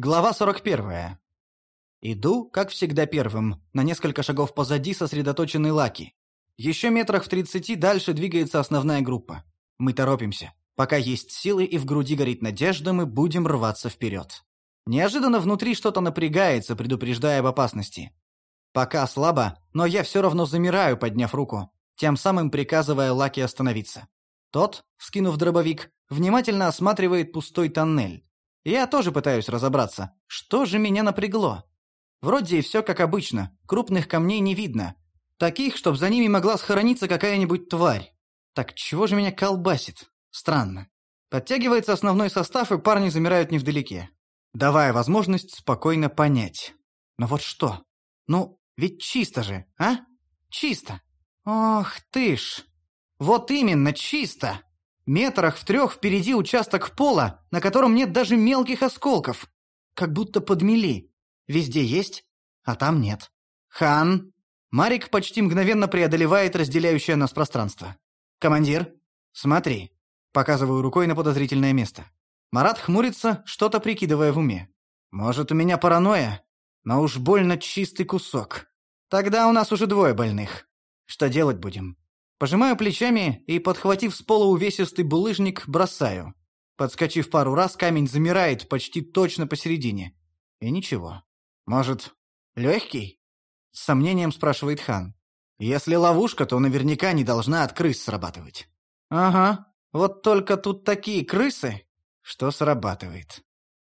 Глава 41. Иду, как всегда, первым, на несколько шагов позади сосредоточенный Лаки. Еще метрах в тридцати дальше двигается основная группа. Мы торопимся. Пока есть силы и в груди горит надежда, мы будем рваться вперед. Неожиданно внутри что-то напрягается, предупреждая об опасности. Пока слабо, но я все равно замираю, подняв руку, тем самым приказывая Лаки остановиться. Тот, скинув дробовик, внимательно осматривает пустой тоннель. Я тоже пытаюсь разобраться, что же меня напрягло. Вроде и все как обычно, крупных камней не видно. Таких, чтоб за ними могла схорониться какая-нибудь тварь. Так чего же меня колбасит? Странно. Подтягивается основной состав, и парни замирают невдалеке, давая возможность спокойно понять. Но вот что? Ну, ведь чисто же, а? Чисто. Ох ты ж. Вот именно, чисто. Метрах в трех впереди участок пола, на котором нет даже мелких осколков. Как будто подмели. Везде есть, а там нет. Хан. Марик почти мгновенно преодолевает разделяющее нас пространство. «Командир, смотри». Показываю рукой на подозрительное место. Марат хмурится, что-то прикидывая в уме. «Может, у меня паранойя? Но уж больно чистый кусок. Тогда у нас уже двое больных. Что делать будем?» Пожимаю плечами и, подхватив с пола увесистый булыжник, бросаю. Подскочив пару раз, камень замирает почти точно посередине. И ничего. Может, легкий? С сомнением спрашивает хан. Если ловушка, то наверняка не должна от крыс срабатывать. Ага, вот только тут такие крысы, что срабатывает.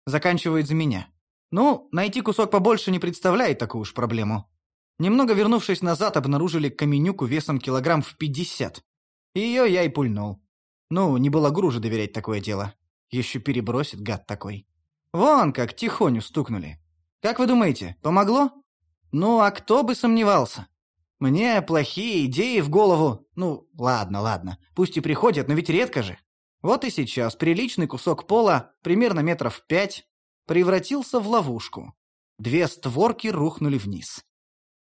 Заканчивает за меня. Ну, найти кусок побольше не представляет такую уж проблему. Немного вернувшись назад, обнаружили каменюку весом килограмм в пятьдесят. Ее я и пульнул. Ну, не было груже доверять такое дело. Еще перебросит гад такой. Вон как тихоню стукнули. Как вы думаете, помогло? Ну, а кто бы сомневался? Мне плохие идеи в голову. Ну, ладно, ладно. Пусть и приходят, но ведь редко же. Вот и сейчас приличный кусок пола, примерно метров пять, превратился в ловушку. Две створки рухнули вниз.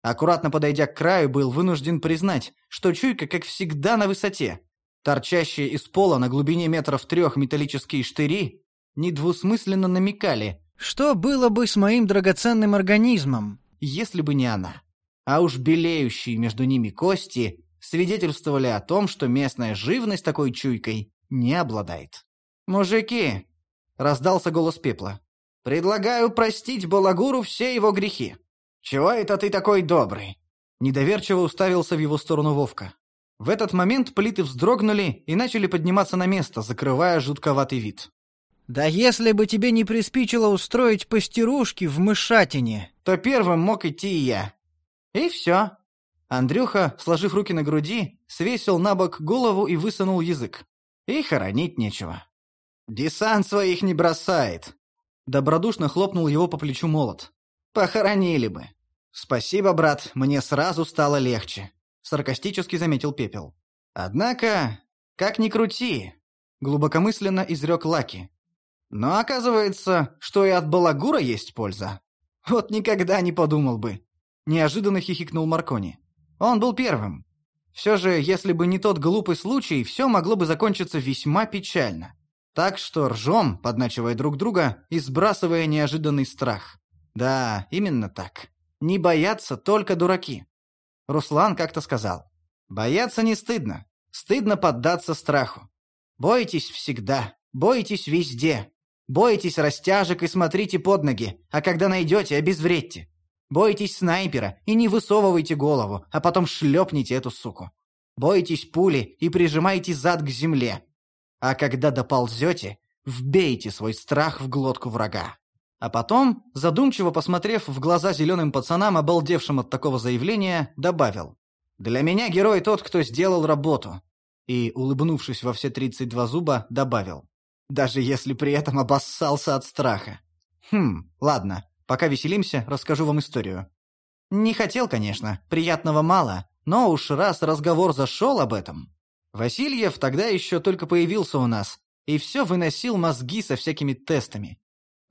Аккуратно подойдя к краю, был вынужден признать, что чуйка, как всегда, на высоте. Торчащие из пола на глубине метров трех металлические штыри недвусмысленно намекали, что было бы с моим драгоценным организмом, если бы не она. А уж белеющие между ними кости свидетельствовали о том, что местная живность такой чуйкой не обладает. «Мужики!» — раздался голос пепла. «Предлагаю простить Балагуру все его грехи. «Чего это ты такой добрый?» Недоверчиво уставился в его сторону Вовка. В этот момент плиты вздрогнули и начали подниматься на место, закрывая жутковатый вид. «Да если бы тебе не приспичило устроить пастерушки в мышатине!» «То первым мог идти и я». И все. Андрюха, сложив руки на груди, свесил на бок голову и высунул язык. И хоронить нечего. «Десант своих не бросает!» Добродушно хлопнул его по плечу молот. Похоронили бы. Спасибо, брат, мне сразу стало легче, саркастически заметил Пепел. Однако, как ни крути, глубокомысленно изрек Лаки. Но оказывается, что и от балагура есть польза. Вот никогда не подумал бы. Неожиданно хихикнул Маркони. Он был первым. Все же, если бы не тот глупый случай, все могло бы закончиться весьма печально. Так что ржем, подначивая друг друга и сбрасывая неожиданный страх. Да, именно так. Не боятся только дураки. Руслан как-то сказал. Бояться не стыдно. Стыдно поддаться страху. Бойтесь всегда. Бойтесь везде. Бойтесь растяжек и смотрите под ноги, а когда найдете, обезвредьте. Бойтесь снайпера и не высовывайте голову, а потом шлепните эту суку. Бойтесь пули и прижимайте зад к земле. А когда доползете, вбейте свой страх в глотку врага. А потом, задумчиво посмотрев в глаза зеленым пацанам, обалдевшим от такого заявления, добавил. «Для меня герой тот, кто сделал работу». И, улыбнувшись во все 32 зуба, добавил. «Даже если при этом обоссался от страха». «Хм, ладно, пока веселимся, расскажу вам историю». Не хотел, конечно, приятного мало, но уж раз разговор зашел об этом. Васильев тогда еще только появился у нас, и все выносил мозги со всякими тестами.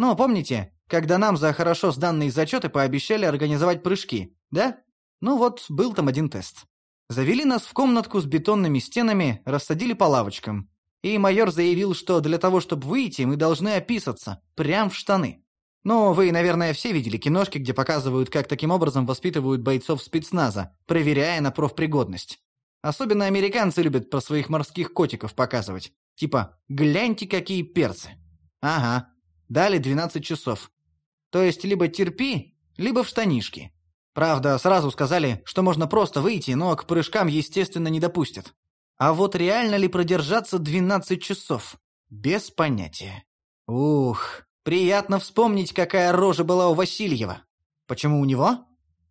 Ну, помните, когда нам за хорошо сданные зачеты пообещали организовать прыжки, да? Ну вот, был там один тест. Завели нас в комнатку с бетонными стенами, рассадили по лавочкам. И майор заявил, что для того, чтобы выйти, мы должны описаться, прям в штаны. Ну, вы, наверное, все видели киношки, где показывают, как таким образом воспитывают бойцов спецназа, проверяя на профпригодность. Особенно американцы любят про своих морских котиков показывать. Типа, гляньте, какие перцы. Ага, дали 12 часов. То есть либо терпи, либо в штанишки. Правда, сразу сказали, что можно просто выйти, но к прыжкам, естественно, не допустят. А вот реально ли продержаться 12 часов? Без понятия. Ух, приятно вспомнить, какая рожа была у Васильева. Почему у него?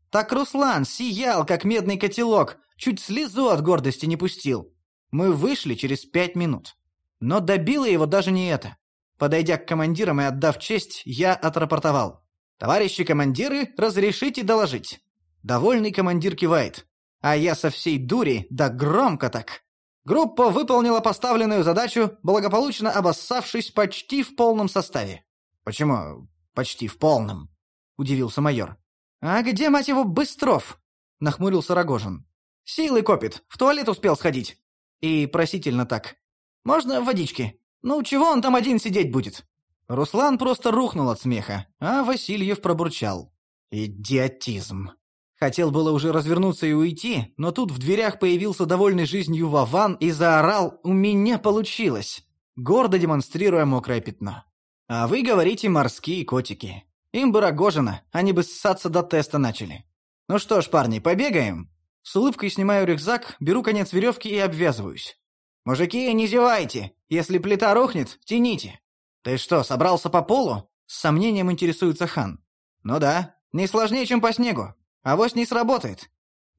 Так Руслан сиял, как медный котелок, чуть слезу от гордости не пустил. Мы вышли через пять минут. Но добило его даже не это. Подойдя к командирам и отдав честь, я отрапортовал. «Товарищи командиры, разрешите доложить?» Довольный командир кивает. А я со всей дури, да громко так. Группа выполнила поставленную задачу, благополучно обоссавшись почти в полном составе. «Почему почти в полном?» — удивился майор. «А где, мать его, Быстров?» — нахмурился Рогожин. «Силы копит, в туалет успел сходить». И просительно так. «Можно водички? Ну, чего он там один сидеть будет?» Руслан просто рухнул от смеха, а Васильев пробурчал. «Идиотизм». Хотел было уже развернуться и уйти, но тут в дверях появился довольный жизнью Вован и заорал «У меня получилось!», гордо демонстрируя мокрое пятно. «А вы говорите морские котики. Им бы Рогожина, они бы ссаться до теста начали. Ну что ж, парни, побегаем?» С улыбкой снимаю рюкзак, беру конец веревки и обвязываюсь. «Мужики, не зевайте! Если плита рухнет, тяните!» «Ты что, собрался по полу?» С сомнением интересуется хан. «Ну да, не сложнее, чем по снегу. Авось не сработает».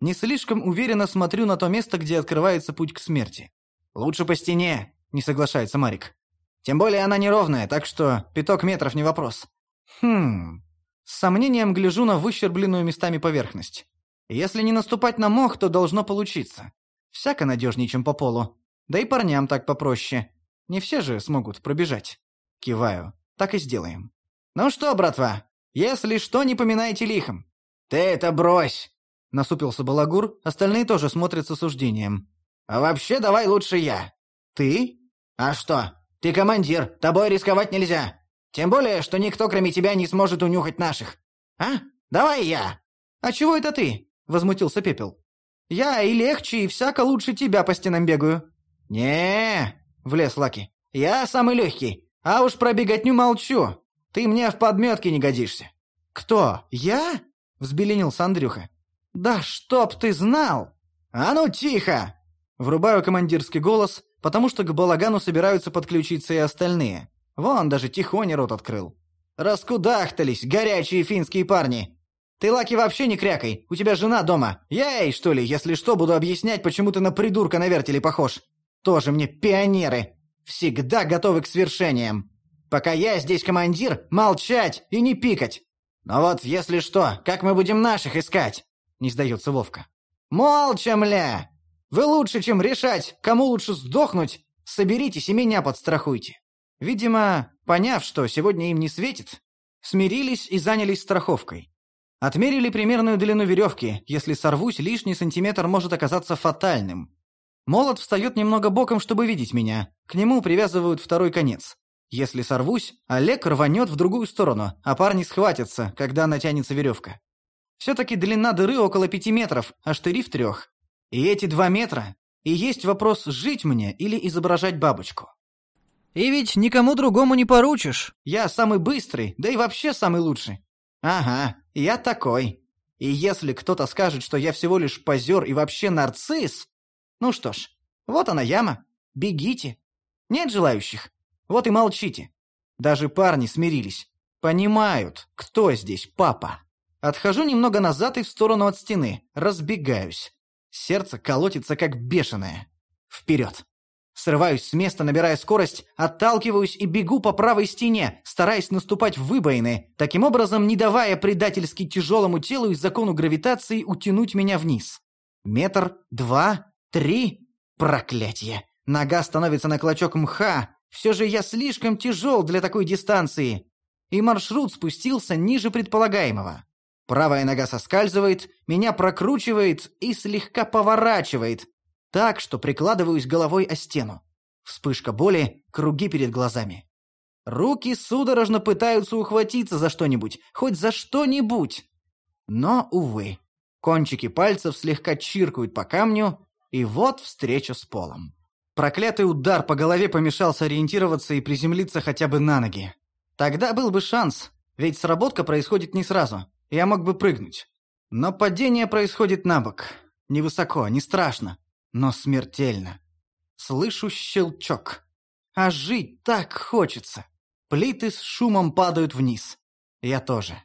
Не слишком уверенно смотрю на то место, где открывается путь к смерти. «Лучше по стене», — не соглашается Марик. «Тем более она неровная, так что пяток метров не вопрос». «Хм...» С сомнением гляжу на выщербленную местами поверхность. Если не наступать на мох, то должно получиться. Всяко надежнее, чем по полу. Да и парням так попроще. Не все же смогут пробежать. Киваю. Так и сделаем. «Ну что, братва, если что, не поминайте лихом». «Ты это брось!» Насупился Балагур, остальные тоже смотрят с осуждением. «А вообще давай лучше я». «Ты?» «А что? Ты командир, тобой рисковать нельзя. Тем более, что никто кроме тебя не сможет унюхать наших. А? Давай я!» «А чего это ты?» — возмутился Пепел. «Я и легче, и всяко лучше тебя по стенам бегаю». «Не-е-е!» влез Лаки. «Я самый легкий. А уж про беготню молчу. Ты мне в подметке не годишься». «Кто? Я?» — взбеленился Андрюха. «Да чтоб ты знал!» «А ну тихо!» Врубаю командирский голос, потому что к балагану собираются подключиться и остальные. Вон даже Тихоня рот открыл. «Раскудахтались, горячие финские парни! Ты, Лаки, вообще не крякай, у тебя жена дома. Я ей, что ли, если что, буду объяснять, почему ты на придурка на вертеле похож. Тоже мне пионеры!» Всегда готовы к свершениям. Пока я здесь командир, молчать и не пикать. Но вот если что, как мы будем наших искать? Не сдается Вовка. Молча, мля! Вы лучше, чем решать, кому лучше сдохнуть, соберитесь и меня подстрахуйте. Видимо, поняв, что сегодня им не светит, смирились и занялись страховкой. Отмерили примерную длину веревки, если сорвусь, лишний сантиметр может оказаться фатальным. Молот встает немного боком, чтобы видеть меня. К нему привязывают второй конец. Если сорвусь, Олег рванет в другую сторону, а парни схватятся, когда натянется веревка. Все-таки длина дыры около пяти метров, а штыри в трех. И эти два метра. И есть вопрос, жить мне или изображать бабочку. И ведь никому другому не поручишь. Я самый быстрый, да и вообще самый лучший. Ага, я такой. И если кто-то скажет, что я всего лишь позер и вообще нарцисс, ну что ж, вот она яма. Бегите. Нет желающих? Вот и молчите. Даже парни смирились. Понимают, кто здесь папа. Отхожу немного назад и в сторону от стены. Разбегаюсь. Сердце колотится как бешеное. Вперед. Срываюсь с места, набирая скорость, отталкиваюсь и бегу по правой стене, стараясь наступать в выбоины, таким образом не давая предательски тяжелому телу и закону гравитации утянуть меня вниз. Метр, два, Три? Проклятье! Нога становится на клочок мха. Все же я слишком тяжел для такой дистанции. И маршрут спустился ниже предполагаемого. Правая нога соскальзывает, меня прокручивает и слегка поворачивает, так что прикладываюсь головой о стену. Вспышка боли, круги перед глазами. Руки судорожно пытаются ухватиться за что-нибудь, хоть за что-нибудь. Но, увы, кончики пальцев слегка чиркают по камню, и вот встреча с полом. Проклятый удар по голове помешал сориентироваться и приземлиться хотя бы на ноги. Тогда был бы шанс, ведь сработка происходит не сразу. Я мог бы прыгнуть. Но падение происходит на бок. Невысоко, не страшно, но смертельно. Слышу щелчок. А жить так хочется. Плиты с шумом падают вниз. Я тоже.